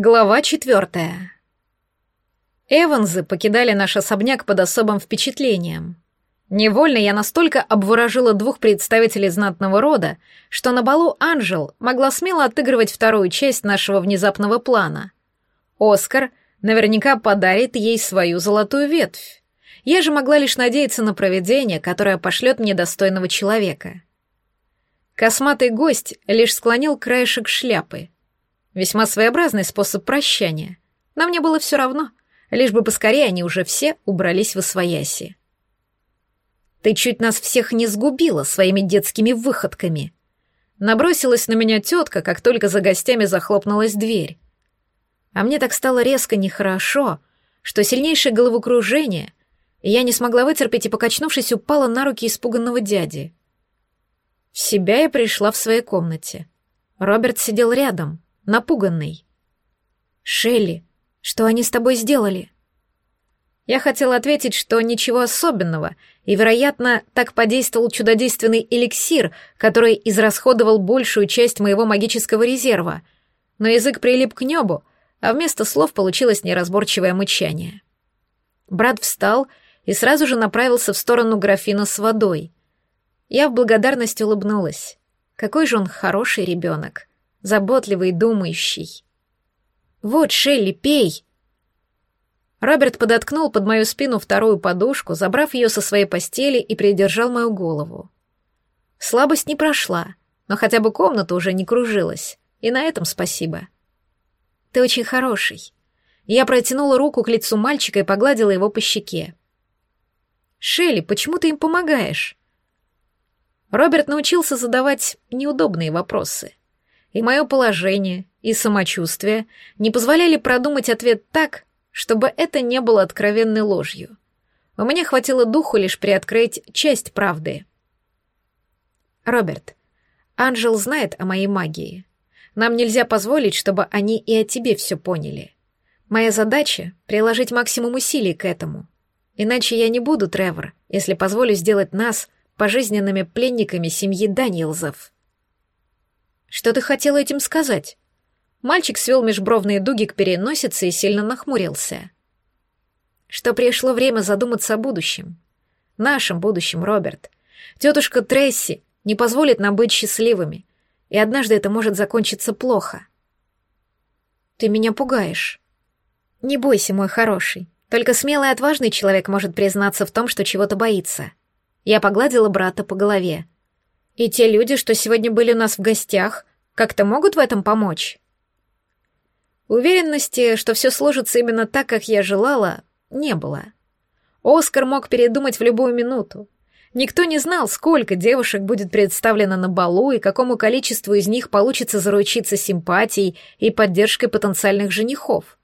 Глава четвертая. Эванзы покидали наш особняк под особым впечатлением. Невольно я настолько обворожила двух представителей знатного рода, что на балу Анжел могла смело отыгрывать вторую часть нашего внезапного плана. Оскар наверняка подарит ей свою золотую ветвь. Я же могла лишь надеяться на провидение, которое пошлет мне достойного человека. Косматый гость лишь склонил краешек шляпы — Весьма своеобразный способ прощания. Но мне было все равно, лишь бы поскорее они уже все убрались в освояси. «Ты чуть нас всех не сгубила своими детскими выходками», Набросилась на меня тетка, как только за гостями захлопнулась дверь. А мне так стало резко нехорошо, что сильнейшее головокружение, и я не смогла вытерпеть и, покачнувшись, упала на руки испуганного дяди. В себя я пришла в своей комнате. Роберт сидел рядом напуганный. «Шелли, что они с тобой сделали?» Я хотела ответить, что ничего особенного, и, вероятно, так подействовал чудодейственный эликсир, который израсходовал большую часть моего магического резерва, но язык прилип к небу, а вместо слов получилось неразборчивое мычание. Брат встал и сразу же направился в сторону графина с водой. Я в благодарность улыбнулась. Какой же он хороший ребенок заботливый, думающий. «Вот, Шелли, пей!» Роберт подоткнул под мою спину вторую подушку, забрав ее со своей постели и придержал мою голову. Слабость не прошла, но хотя бы комната уже не кружилась, и на этом спасибо. «Ты очень хороший». Я протянула руку к лицу мальчика и погладила его по щеке. «Шелли, почему ты им помогаешь?» Роберт научился задавать неудобные вопросы и мое положение, и самочувствие не позволяли продумать ответ так, чтобы это не было откровенной ложью. У меня хватило духу лишь приоткрыть часть правды. Роберт, Анжел знает о моей магии. Нам нельзя позволить, чтобы они и о тебе все поняли. Моя задача — приложить максимум усилий к этому. Иначе я не буду, Тревор, если позволю сделать нас пожизненными пленниками семьи Даниэлзов. Что ты хотела этим сказать? Мальчик свел межбровные дуги к переносице и сильно нахмурился. Что пришло время задуматься о будущем. Нашем будущем, Роберт. Тетушка Тресси не позволит нам быть счастливыми, и однажды это может закончиться плохо. Ты меня пугаешь. Не бойся, мой хороший. Только смелый и отважный человек может признаться в том, что чего-то боится. Я погладила брата по голове. И те люди, что сегодня были у нас в гостях, как-то могут в этом помочь? Уверенности, что все сложится именно так, как я желала, не было. Оскар мог передумать в любую минуту. Никто не знал, сколько девушек будет представлено на балу и какому количеству из них получится заручиться симпатией и поддержкой потенциальных женихов.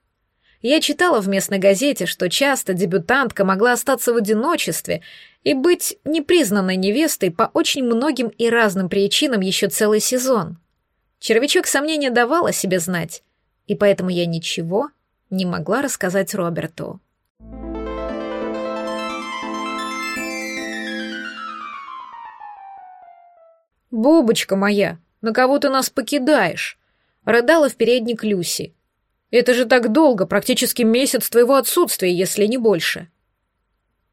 Я читала в местной газете, что часто дебютантка могла остаться в одиночестве и быть непризнанной невестой по очень многим и разным причинам еще целый сезон. Червячок сомнения давал о себе знать, и поэтому я ничего не могла рассказать Роберту. «Бубочка моя, на кого ты нас покидаешь?» — рыдала в передник Люси. Это же так долго, практически месяц твоего отсутствия, если не больше.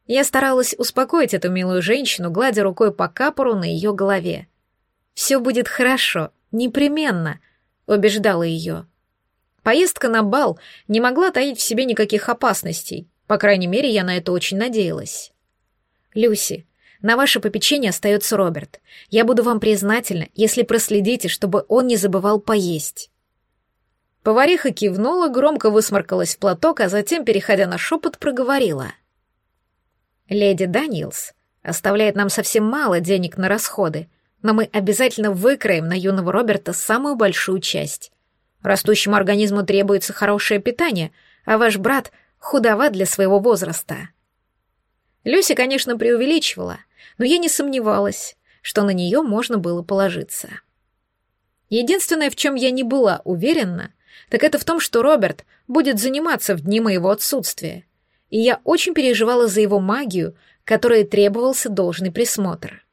Я старалась успокоить эту милую женщину, гладя рукой по капору на ее голове. «Все будет хорошо, непременно», — убеждала ее. Поездка на бал не могла таить в себе никаких опасностей, по крайней мере, я на это очень надеялась. «Люси, на ваше попечение остается Роберт. Я буду вам признательна, если проследите, чтобы он не забывал поесть». Повариха кивнула, громко высморкалась в платок, а затем, переходя на шепот, проговорила. «Леди Даниэлс оставляет нам совсем мало денег на расходы, но мы обязательно выкроем на юного Роберта самую большую часть. Растущему организму требуется хорошее питание, а ваш брат худоват для своего возраста». Люся, конечно, преувеличивала, но я не сомневалась, что на нее можно было положиться. Единственное, в чем я не была уверена, так это в том, что Роберт будет заниматься в дни моего отсутствия. И я очень переживала за его магию, которой требовался должный присмотр.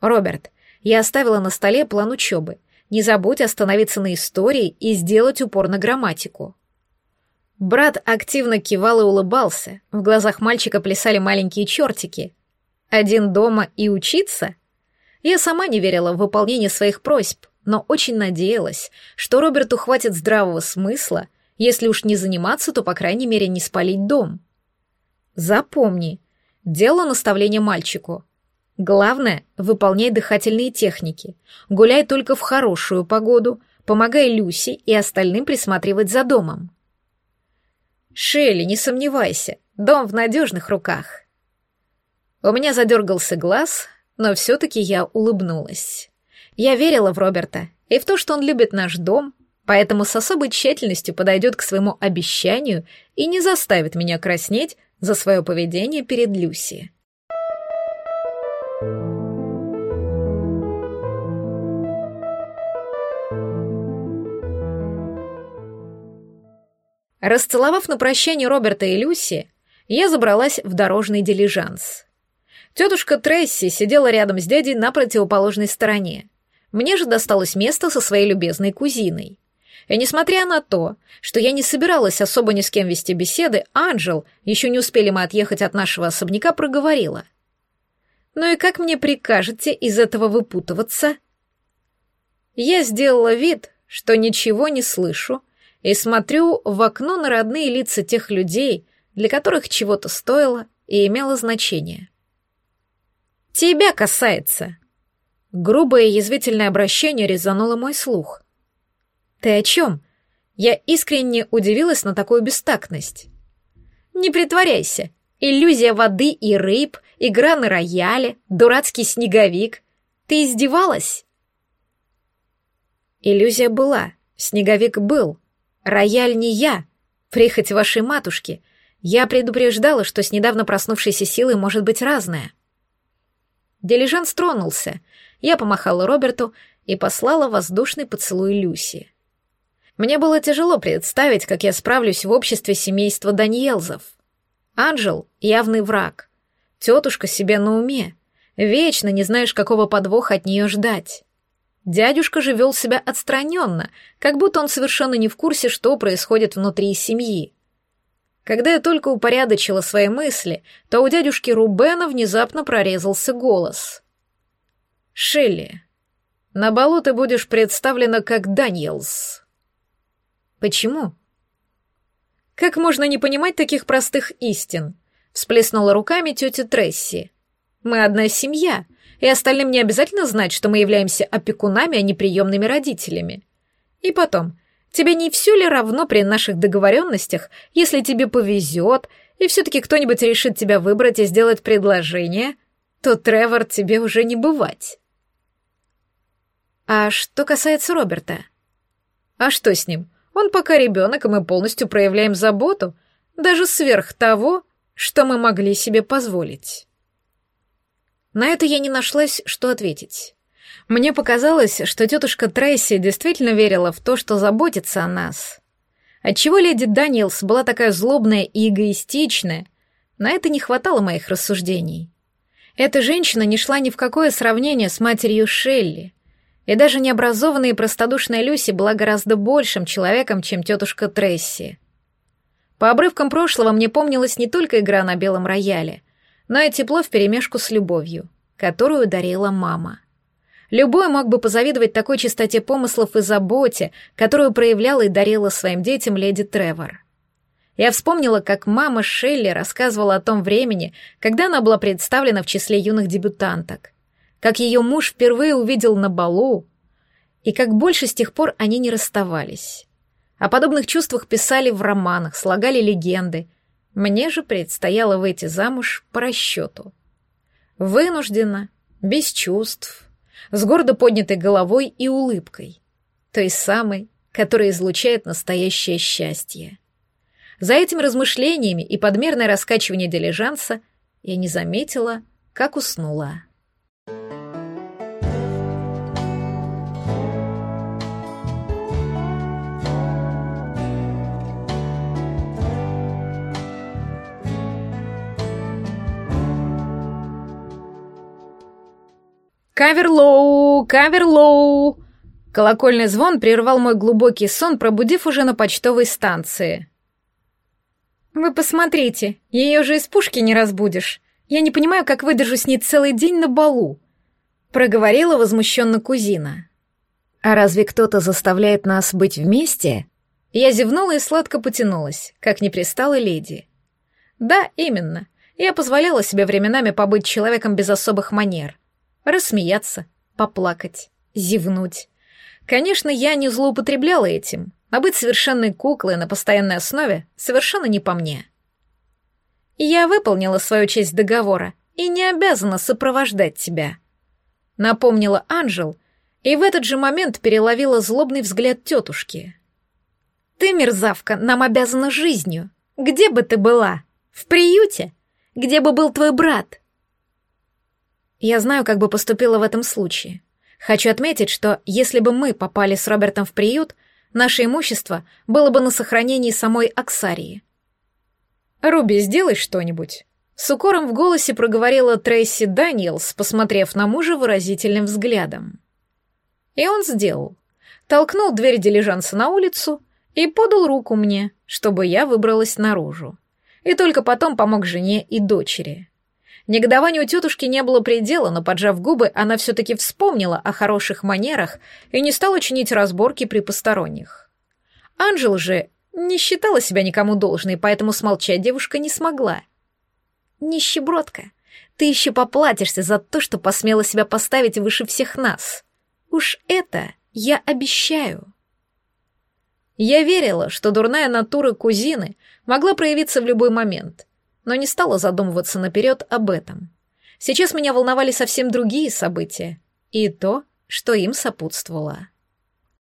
«Роберт, я оставила на столе план учебы. не забудь остановиться на истории и сделать упор на грамматику. Брат активно кивал и улыбался, в глазах мальчика плясали маленькие чертики. Один дома и учиться? Я сама не верила в выполнение своих просьб, но очень надеялась, что Роберту хватит здравого смысла, если уж не заниматься, то, по крайней мере, не спалить дом. Запомни, дело наставление мальчику. Главное — выполняй дыхательные техники, гуляй только в хорошую погоду, помогай Люси и остальным присматривать за домом. Шелли, не сомневайся, дом в надежных руках. У меня задергался глаз, но все-таки я улыбнулась. Я верила в Роберта и в то, что он любит наш дом, поэтому с особой тщательностью подойдет к своему обещанию и не заставит меня краснеть за свое поведение перед Люси. Расцеловав на прощание Роберта и Люси, я забралась в дорожный дилижанс. Тетушка Тресси сидела рядом с дядей на противоположной стороне. Мне же досталось место со своей любезной кузиной. И несмотря на то, что я не собиралась особо ни с кем вести беседы, Анжел, еще не успели мы отъехать от нашего особняка, проговорила. «Ну и как мне прикажете из этого выпутываться?» Я сделала вид, что ничего не слышу, и смотрю в окно на родные лица тех людей, для которых чего-то стоило и имело значение. «Тебя касается!» Грубое язвительное обращение резануло мой слух. «Ты о чем?» Я искренне удивилась на такую бестактность. «Не притворяйся. Иллюзия воды и рыб, игра на рояле, дурацкий снеговик. Ты издевалась?» Иллюзия была, снеговик был, Рояль не я, прихоть вашей матушки. Я предупреждала, что с недавно проснувшейся силой может быть разное. Дилижанс тронулся. Я помахала Роберту и послала воздушный поцелуй Люси. Мне было тяжело представить, как я справлюсь в обществе семейства Даниэлзов. Анжел — явный враг. Тетушка себе на уме. Вечно не знаешь, какого подвоха от нее ждать. Дядюшка же вел себя отстраненно, как будто он совершенно не в курсе, что происходит внутри семьи. Когда я только упорядочила свои мысли, то у дядюшки Рубена внезапно прорезался голос. «Шелли, на балу ты будешь представлена как Даниэлс». «Почему?» «Как можно не понимать таких простых истин?» — всплеснула руками тетя Тресси. «Мы одна семья, и остальным не обязательно знать, что мы являемся опекунами, а не приемными родителями. И потом, тебе не все ли равно при наших договоренностях, если тебе повезет, и все-таки кто-нибудь решит тебя выбрать и сделать предложение, то Тревор тебе уже не бывать. А что касается Роберта? А что с ним? Он пока ребенок, и мы полностью проявляем заботу, даже сверх того, что мы могли себе позволить. На это я не нашлась, что ответить. Мне показалось, что тетушка Трейси действительно верила в то, что заботится о нас. Отчего леди Даниэлс была такая злобная и эгоистичная, на это не хватало моих рассуждений. Эта женщина не шла ни в какое сравнение с матерью Шелли, и даже необразованная и простодушная Люси была гораздо большим человеком, чем тетушка Тресси. По обрывкам прошлого мне помнилась не только игра на белом рояле — но и тепло вперемешку с любовью, которую дарила мама. Любой мог бы позавидовать такой чистоте помыслов и заботе, которую проявляла и дарила своим детям леди Тревор. Я вспомнила, как мама Шелли рассказывала о том времени, когда она была представлена в числе юных дебютанток, как ее муж впервые увидел на балу, и как больше с тех пор они не расставались. О подобных чувствах писали в романах, слагали легенды — мне же предстояло выйти замуж по расчету. Вынужденно, без чувств, с гордо поднятой головой и улыбкой. Той самой, которая излучает настоящее счастье. За этими размышлениями и подмерное раскачивание дилижанса я не заметила, как уснула. «Каверлоу! Каверлоу!» Колокольный звон прервал мой глубокий сон, пробудив уже на почтовой станции. «Вы посмотрите, ее же из пушки не разбудишь. Я не понимаю, как выдержу с ней целый день на балу», — проговорила возмущенно кузина. «А разве кто-то заставляет нас быть вместе?» Я зевнула и сладко потянулась, как не пристала леди. «Да, именно. Я позволяла себе временами побыть человеком без особых манер. Рассмеяться, поплакать, зевнуть. Конечно, я не злоупотребляла этим, а быть совершенной куклой на постоянной основе совершенно не по мне. Я выполнила свою часть договора и не обязана сопровождать тебя. Напомнила Анжел, и в этот же момент переловила злобный взгляд тетушки. Ты, мерзавка, нам обязана жизнью. Где бы ты была? В приюте? Где бы был твой брат? Я знаю, как бы поступила в этом случае. Хочу отметить, что если бы мы попали с Робертом в приют, наше имущество было бы на сохранении самой Аксарии. «Руби, сделай что-нибудь». С укором в голосе проговорила Трейси Даниэлс, посмотрев на мужа выразительным взглядом. И он сделал. Толкнул дверь дилижанса на улицу и подал руку мне, чтобы я выбралась наружу. И только потом помог жене и дочери. Негодованию тетушки не было предела, но, поджав губы, она все-таки вспомнила о хороших манерах и не стала чинить разборки при посторонних. Анжел же не считала себя никому должной, поэтому смолчать девушка не смогла. «Нищебродка, ты еще поплатишься за то, что посмела себя поставить выше всех нас. Уж это я обещаю». Я верила, что дурная натура кузины могла проявиться в любой момент — но не стала задумываться наперед об этом. Сейчас меня волновали совсем другие события и то, что им сопутствовало.